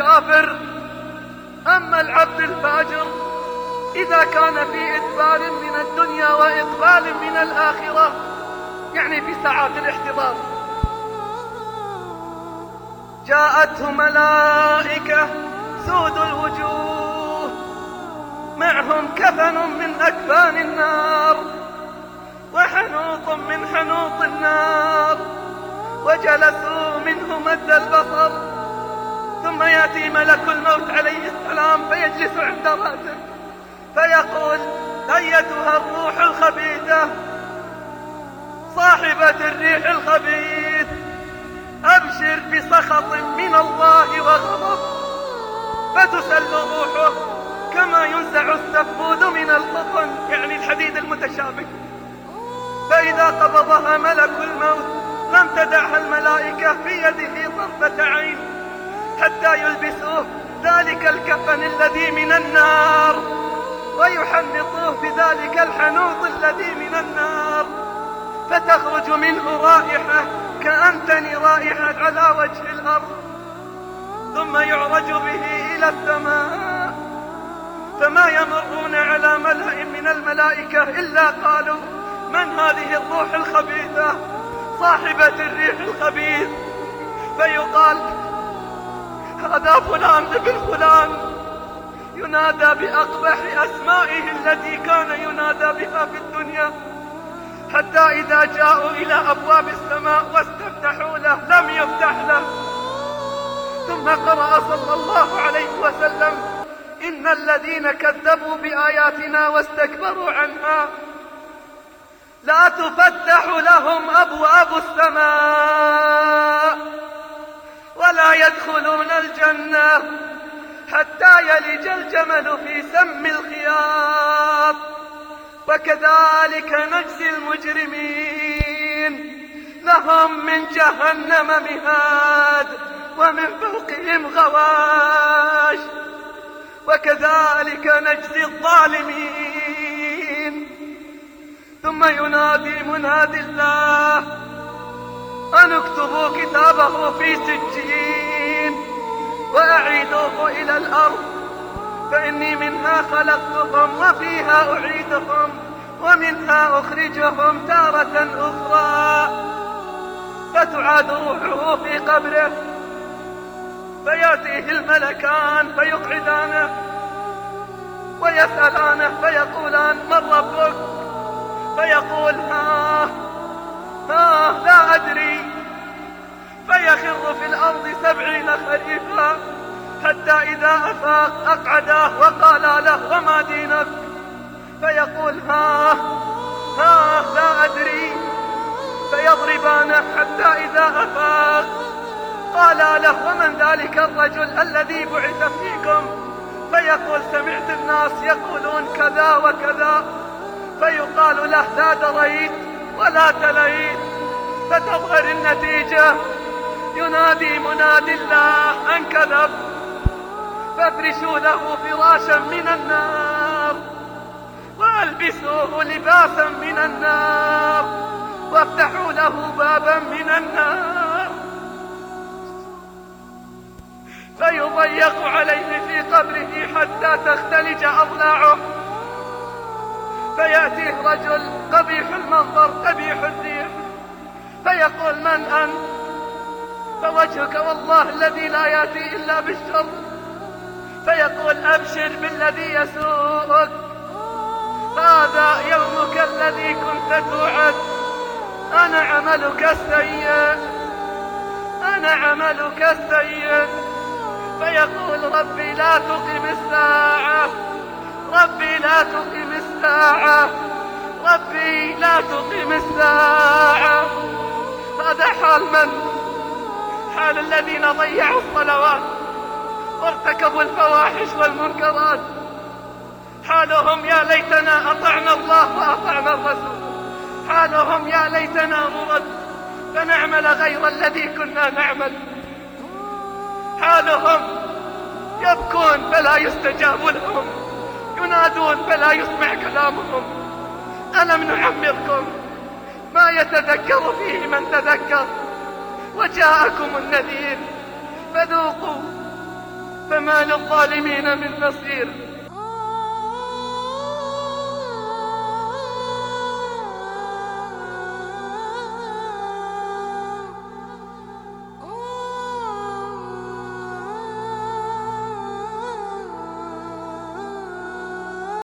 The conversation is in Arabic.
الكافر أما العبد الفاجر إذا كان في إدبار من الدنيا وإقبال من الآخرة يعني في ساعات الاحتضار. جاءته ملائكة سود الوجوه معهم كفن من أكفان النار وحنوط من حنوط النار وجلسوا منه مد البصر. ثم يأتي ملك الموت عليه السلام فيجلس عند رأسه. فيقول أيتها الروح الخبيثة. صاحبة الريح الخبيث. أبشر بسخط من الله وغضب. فتسل روحه كما ينزع السفود من القطن يعني الحديد المتشابك فإذا قبضها ملك الموت لم تدعها الملائكة في يده طرفة عين. حتى يلبسوه. ذلك الكفن الذي من النار. ويحنطوه بذلك الحنوط الذي من النار. فتخرج منه رائحة كأنتن رائحة على وجه الأرض. ثم يعرج به إلى السماء. فما يمرون على ملأ من الملائكة إلا قالوا من هذه الروح الخبيثة؟ صاحبة الريح الخبيث. فيقال هذا فلان ابن فلان. ينادى بأقبح أسمائه التي كان ينادى بها في الدنيا. حتى إذا جاءوا إلى أبواب السماء واستفتحوا له لم يفتح له. ثم قرأ صلى الله عليه وسلم إن الذين كذبوا بآياتنا واستكبروا عنها. لا تفتح لهم أبواب السماء ولا يدخلون الجنة حتى يلج الجمل في سم الخياط. وكذلك نجزي المجرمين. لهم من جهنم مهاد ومن فوقهم غواش. وكذلك نجزي الظالمين. ثم ينادي منادي الله أن اكتبوا كتابه في سجين. وأعيدوه إلى الأرض. فإني منها خلقتكم وفيها أعيدكم ومنها أخرجهم تارة أخرى. فتعاد روحه في قبره. فيأتيه الملكان فيقعدانه. ويسألانه فيقولان من ربك؟ فيقول ها ها لا أدري. فيخر في الأرض سبعين خريفا. حتى إذا أفاق أقعداه وقال له وما دينك؟ فيقول ها ها لا أدري. فيضربانه حتى إذا أفاق قال له ومن ذلك الرجل الذي بعث فيكم؟ فيقول سمعت الناس يقولون كذا وكذا. فيقال له لا دريت ولا تليت. فتظهر النتيجة. ينادي منادي الله أن كذب. فافرشوا له فراشا من النار وألبسوه لباسا من النار وافتحوا له بابا من النار فيضيق عليه في قبره حتى تختلج أضلاعه. فيأتيه رجل قبيح المنظر قبيح الريح فيقول من أنت؟ فوجهك والله الذي لا يأتي إلا بالشر. فيقول أبشر بالذي يسوءك. هذا يومك الذي كنت توعد. أنا عملك السيء. أنا عملك السيء. فيقول ربي لا تقم الساعة. ربي لا تقم الساعة. ربي لا تقم الساعة. هذا حال من؟ حال الذين ضيعوا الصلوات. وارتكبوا الفواحش والمنكرات. حالهم يا ليتنا أطعنا الله وأطعنا الرسول. حالهم يا ليتنا نرد فنعمل غير الذي كنا نعمل. حالهم يبكون فلا يستجاب لهم ينادون فلا يسمع كلامهم. ألم نعمركم؟ ما يتذكر فيه من تذكر. وجاءكم النذير. فذوقوا فما للظالمين من نصير